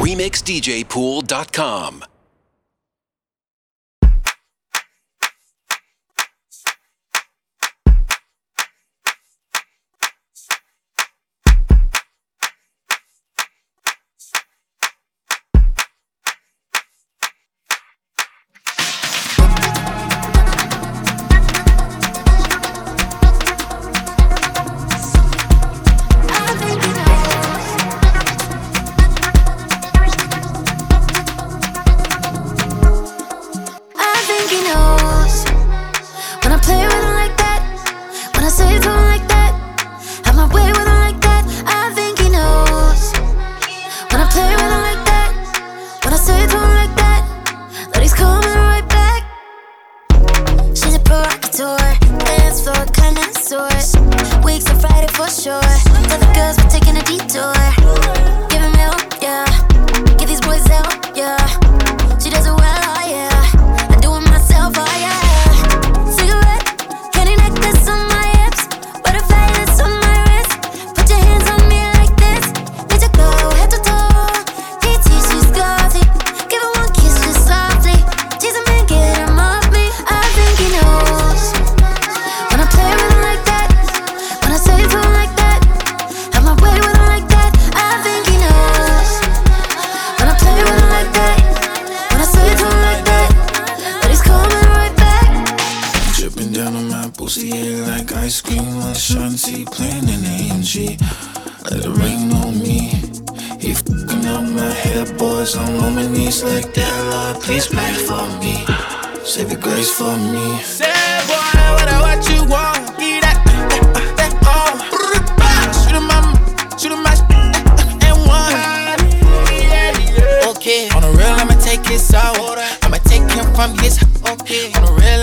RemixDJPool.com. connoisseur. Weeks on Friday for sure. Tell the girls we're taking a detour. My pussy, like ice cream on Shanti, playing in AMG. Let it rain on me. He fucking up my head, boys. I'm on my knees like that. Lord, please pray for me. Save your grace for me. Say, boy, what, what you want? Give that, uh, uh, that, uh, that, oh. Shoot him, my, shoot him, my, and one. Okay, on the real, I'ma take his soul. I'ma take him from his, okay. On the real,